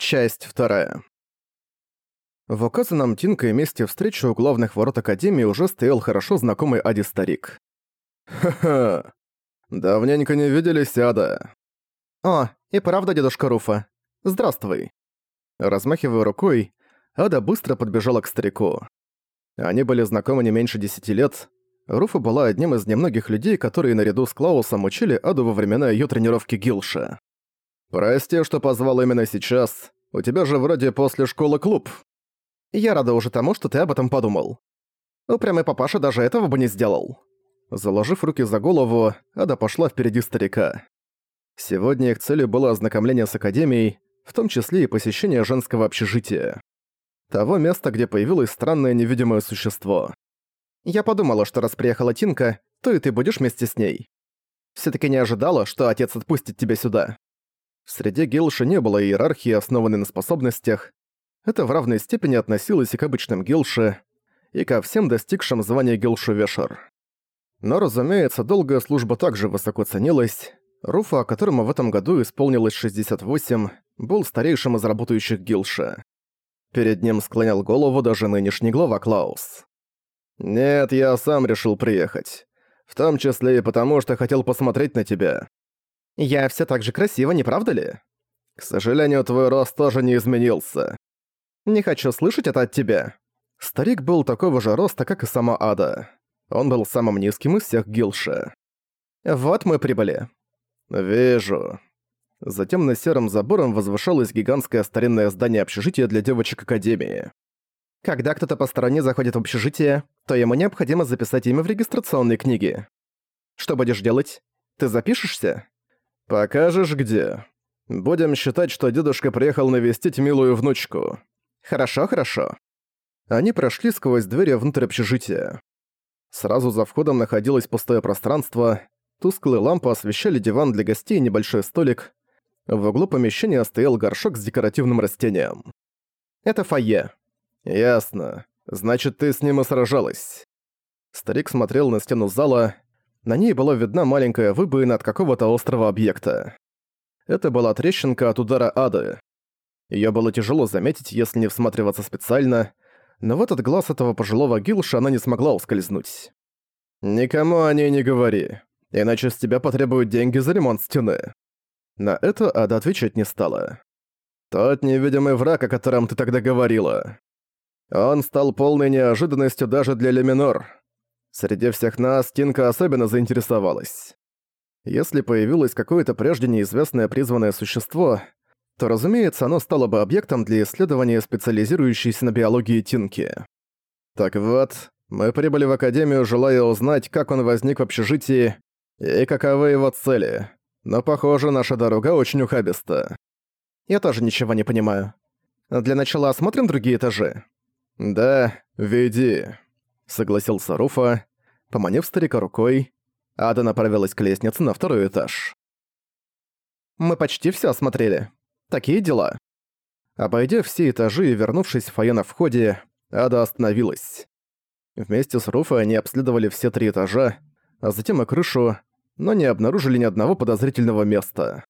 Часть вторая. В указанном Тинкой месте встречи у главных ворот Академии уже стоял хорошо знакомый Ади старик. «Ха-ха! Давненько не виделись, Ада!» «О, и правда, дедушка Руфа. Здравствуй!» Размахивая рукой, Ада быстро подбежала к старику. Они были знакомы не меньше десяти лет. Руфа была одним из немногих людей, которые наряду с Клаусом учили Аду во времена её тренировки Гилша. «Прости, что позвал именно сейчас. У тебя же вроде после школы клуб». «Я рада уже тому, что ты об этом подумал. Упрямый папаша даже этого бы не сделал». Заложив руки за голову, Ада пошла впереди старика. Сегодня их целью было ознакомление с Академией, в том числе и посещение женского общежития. Того места, где появилось странное невидимое существо. Я подумала, что раз приехала Тинка, то и ты будешь вместе с ней. все таки не ожидала, что отец отпустит тебя сюда. В среде гилши не было иерархии, основанной на способностях. Это в равной степени относилось и к обычным гилши, и ко всем достигшим звания гилшу-вешер. Но, разумеется, долгая служба также высоко ценилась. Руфа, которому в этом году исполнилось 68, был старейшим из работающих гилши. Перед ним склонял голову даже нынешний глава Клаус. «Нет, я сам решил приехать. В том числе и потому, что хотел посмотреть на тебя. Я все так же красива, не правда ли? К сожалению, твой рост тоже не изменился. Не хочу слышать это от тебя. Старик был такого же роста, как и сама Ада. Он был самым низким из всех Гилша. Вот мы прибыли. Вижу. За темно-серым забором возвышалось гигантское старинное здание общежития для девочек Академии. Когда кто-то по стороне заходит в общежитие, то ему необходимо записать имя в регистрационной книге. Что будешь делать? Ты запишешься? «Покажешь, где. Будем считать, что дедушка приехал навестить милую внучку». «Хорошо, хорошо». Они прошли сквозь двери внутрь общежития. Сразу за входом находилось пустое пространство, тусклые лампы освещали диван для гостей и небольшой столик. В углу помещения стоял горшок с декоративным растением. «Это фойе». «Ясно. Значит, ты с ним и сражалась». Старик смотрел на стену зала, на ней была видна маленькая выбоина от какого-то острого объекта. Это была трещинка от удара ады. Её было тяжело заметить, если не всматриваться специально, но в этот глаз этого пожилого гилша она не смогла ускользнуть. «Никому о ней не говори, иначе с тебя потребуют деньги за ремонт стены». На это Ада отвечать не стала. «Тот невидимый враг, о котором ты тогда говорила. Он стал полной неожиданностью даже для Леминор. Среди всех нас Тинка особенно заинтересовалась. Если появилось какое-то прежде неизвестное призванное существо, то, разумеется, оно стало бы объектом для исследования специализирующейся на биологии Тинки. Так вот, мы прибыли в Академию, желая узнать, как он возник в общежитии и каковы его цели. Но, похоже, наша дорога очень ухабиста. Я тоже ничего не понимаю. Для начала осмотрим другие этажи. Да, веди согласился Руфа, поманив старика рукой. Ада направилась к лестнице на второй этаж. «Мы почти все осмотрели. Такие дела». Обойдя все этажи и вернувшись в фойе на входе, Ада остановилась. Вместе с Руфой они обследовали все три этажа, а затем и крышу, но не обнаружили ни одного подозрительного места.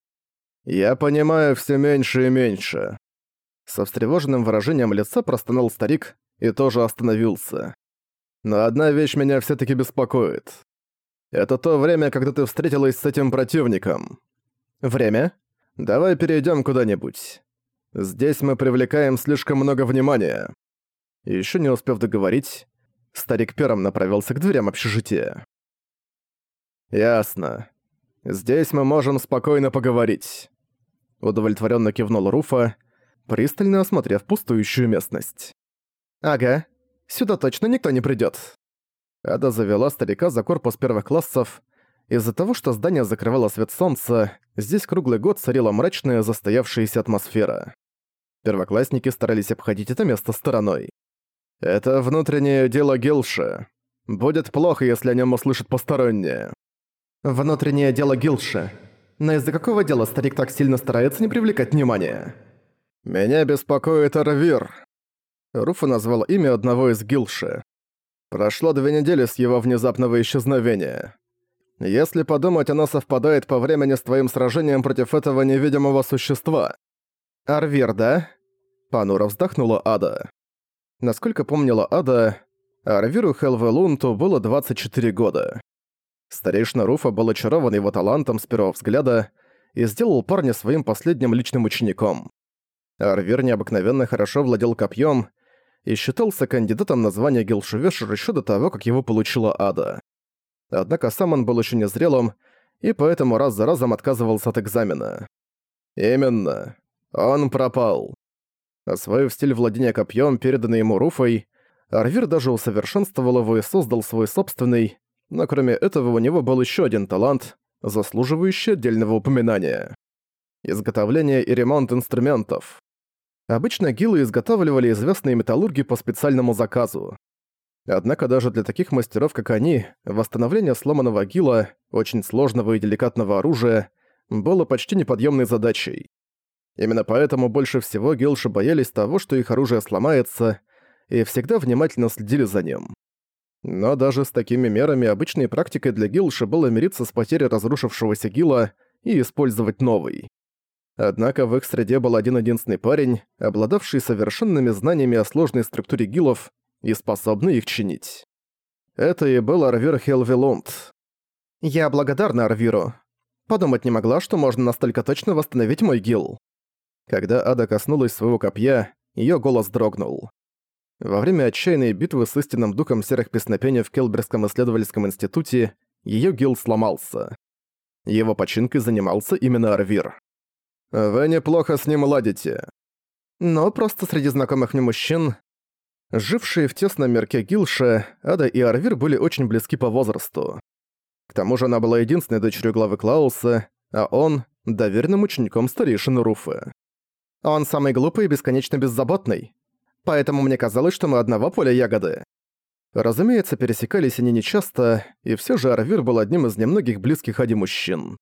«Я понимаю все меньше и меньше». Со встревоженным выражением лица простонал старик и тоже остановился. Но одна вещь меня все таки беспокоит. Это то время, когда ты встретилась с этим противником. Время? Давай перейдем куда-нибудь. Здесь мы привлекаем слишком много внимания. Еще не успев договорить, старик пером направился к дверям общежития. Ясно. Здесь мы можем спокойно поговорить. Удовлетворенно кивнул Руфа, пристально осмотрев пустующую местность. Ага, Сюда точно никто не придёт». Ада завела старика за корпус первых классов. Из-за того, что здание закрывало свет солнца, здесь круглый год царила мрачная застоявшаяся атмосфера. Первоклассники старались обходить это место стороной. «Это внутреннее дело Гилши. Будет плохо, если о нем услышат посторонние». «Внутреннее дело Гилши. Но из-за какого дела старик так сильно старается не привлекать внимания?» «Меня беспокоит Арвир», Руфа назвал имя одного из Гилши. Прошло две недели с его внезапного исчезновения. Если подумать, оно совпадает по времени с твоим сражением против этого невидимого существа. «Арвир, да?» Панура вздохнула Ада. Насколько помнила Ада, Арвиру Хелвелунту было 24 года. Старейшина Руфа был очарован его талантом с первого взгляда и сделал парня своим последним личным учеником. Арвир необыкновенно хорошо владел копьем и считался кандидатом на звание Гилшевешер еще до того, как его получила Ада. Однако сам он был еще незрелым, и поэтому раз за разом отказывался от экзамена. Именно. Он пропал. Освоив стиль владения копьем, переданный ему Руфой, Арвир даже усовершенствовал его и создал свой собственный, но кроме этого у него был еще один талант, заслуживающий отдельного упоминания. Изготовление и ремонт инструментов. Обычно гилы изготавливали известные металлурги по специальному заказу. Однако даже для таких мастеров, как они, восстановление сломанного гила, очень сложного и деликатного оружия, было почти неподъемной задачей. Именно поэтому больше всего гилши боялись того, что их оружие сломается, и всегда внимательно следили за ним. Но даже с такими мерами обычной практикой для гилши было мириться с потерей разрушившегося гила и использовать новый. Однако в их среде был один-единственный парень, обладавший совершенными знаниями о сложной структуре гилов и способный их чинить. Это и был Арвир Хелвилунд. «Я благодарна Арвиру. Подумать не могла, что можно настолько точно восстановить мой гил». Когда Ада коснулась своего копья, её голос дрогнул. Во время отчаянной битвы с истинным духом серых песнопений в Келберском исследовательском институте её гил сломался. Его починкой занимался именно Арвир. «Вы неплохо с ним ладите». Но просто среди знакомых мне мужчин, жившие в тесном мирке Гилша, Ада и Арвир были очень близки по возрасту. К тому же она была единственной дочерью главы Клауса, а он — доверенным учеником старейшины Руфы. Он самый глупый и бесконечно беззаботный. Поэтому мне казалось, что мы одного поля ягоды. Разумеется, пересекались они нечасто, и все же Арвир был одним из немногих близких Ади мужчин.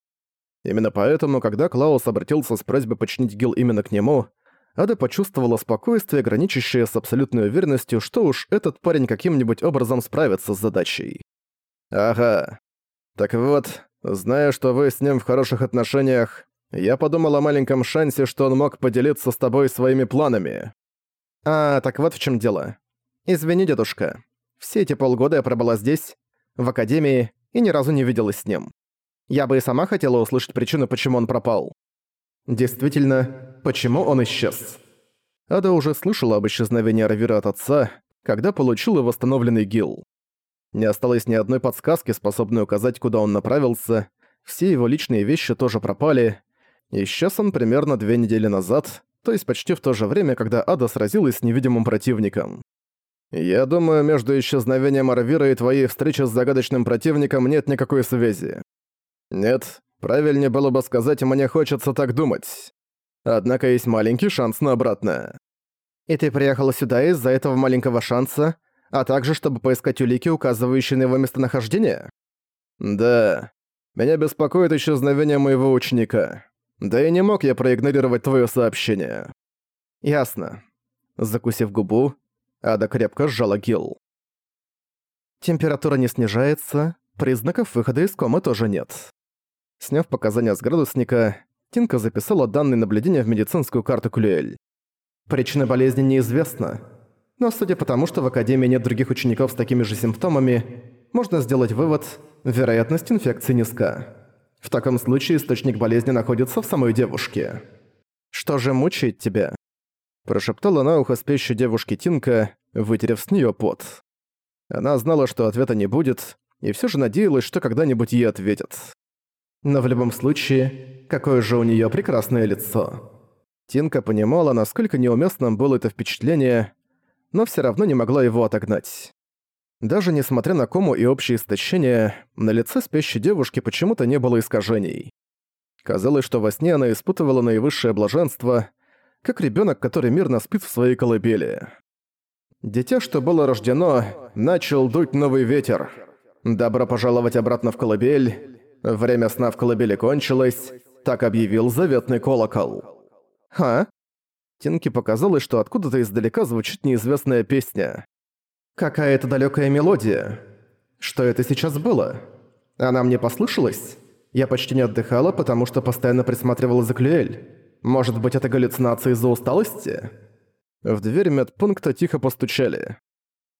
Именно поэтому, когда Клаус обратился с просьбой починить Гил именно к нему, Ада почувствовала спокойствие, граничащее с абсолютной уверенностью, что уж этот парень каким-нибудь образом справится с задачей. «Ага. Так вот, зная, что вы с ним в хороших отношениях, я подумал о маленьком шансе, что он мог поделиться с тобой своими планами». «А, так вот в чем дело. Извини, дедушка. Все эти полгода я пробыла здесь, в академии, и ни разу не виделась с ним. Я бы и сама хотела услышать причину, почему он пропал. Действительно, почему он исчез? Ада уже слышала об исчезновении Равира от отца, когда получила восстановленный гил. Не осталось ни одной подсказки, способной указать, куда он направился, все его личные вещи тоже пропали. Исчез он примерно две недели назад, то есть почти в то же время, когда Ада сразилась с невидимым противником. «Я думаю, между исчезновением Арвира и твоей встречей с загадочным противником нет никакой связи. Нет, правильнее было бы сказать «мне хочется так думать». Однако есть маленький шанс на обратное. И ты приехала сюда из-за этого маленького шанса, а также чтобы поискать улики, указывающие на его местонахождение? Да. Меня беспокоит исчезновение моего ученика. Да и не мог я проигнорировать твое сообщение. Ясно. Закусив губу, Ада крепко сжала гил. Температура не снижается, признаков выхода из комы тоже нет. Сняв показания с градусника, Тинка записала данные наблюдения в медицинскую карту Клюэль. Причина болезни неизвестна, но судя по тому, что в Академии нет других учеников с такими же симптомами, можно сделать вывод, вероятность инфекции низка. В таком случае источник болезни находится в самой девушке. «Что же мучает тебя?» Прошептала на ухо спящей девушке Тинка, вытерев с неё пот. Она знала, что ответа не будет, и всё же надеялась, что когда-нибудь ей ответят. Но в любом случае, какое же у неё прекрасное лицо. Тинка понимала, насколько неуместным было это впечатление, но всё равно не могла его отогнать. Даже несмотря на кому и общее истощение, на лице спящей девушки почему-то не было искажений. Казалось, что во сне она испытывала наивысшее блаженство, как ребёнок, который мирно спит в своей колыбели. Дитя, что было рождено, начал дуть новый ветер. Добро пожаловать обратно в колыбель, Время сна в колыбели кончилось, так объявил заветный колокол. «Ха?» Тинке показалось, что откуда-то издалека звучит неизвестная песня. «Какая-то далёкая мелодия. Что это сейчас было? Она мне послышалась? Я почти не отдыхала, потому что постоянно присматривала за Клюэль. Может быть, это галлюцинации из-за усталости?» В дверь медпункта тихо постучали.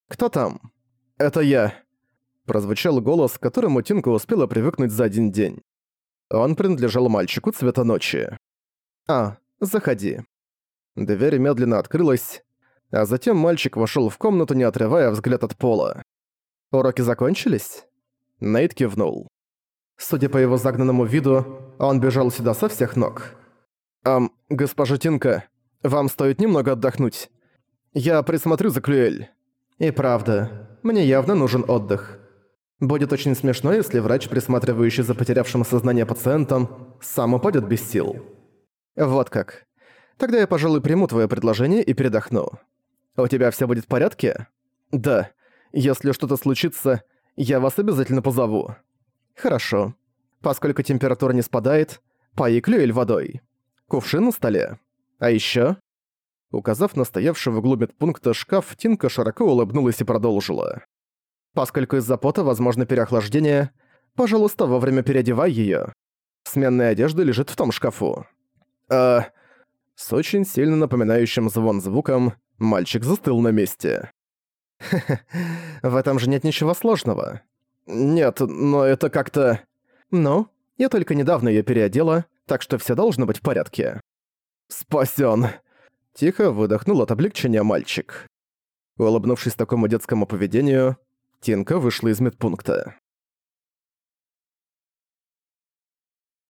«Кто там?» «Это я», — прозвучал голос, к которому Тинка успела привыкнуть за один день. Он принадлежал мальчику цвета ночи. «А, заходи». Дверь медленно открылась, а затем мальчик вошел в комнату, не отрывая взгляд от пола. «Уроки закончились?» Нейт кивнул. Судя по его загнанному виду, он бежал сюда со всех ног. «Ам, госпожа Тинка, вам стоит немного отдохнуть. Я присмотрю за Клюэль». «И правда, мне явно нужен отдых. Будет очень смешно, если врач, присматривающий за потерявшим сознание пациентом, сам упадет без сил». «Вот как. Тогда я, пожалуй, приму твое предложение и передохну. У тебя все будет в порядке?» «Да. Если что-то случится, я вас обязательно позову». «Хорошо. Поскольку температура не спадает, пои клюэль водой. Кувшин на столе. А ещё...» Указав на стоявший в углу медпункта шкаф, Тинка широко улыбнулась и продолжила. «Поскольку из-за пота возможно переохлаждение, пожалуйста, вовремя переодевай её. Сменная одежда лежит в том шкафу». «А...» С очень сильно напоминающим звон звуком, мальчик застыл на месте. «Хе-хе, в этом же нет ничего сложного». «Нет, но это как-то...» «Ну, я только недавно её переодела, так что всё должно быть в порядке». «Спасён!» Тихо выдохнул от облегчения мальчик. Улыбнувшись такому детскому поведению, Тинка вышла из медпункта.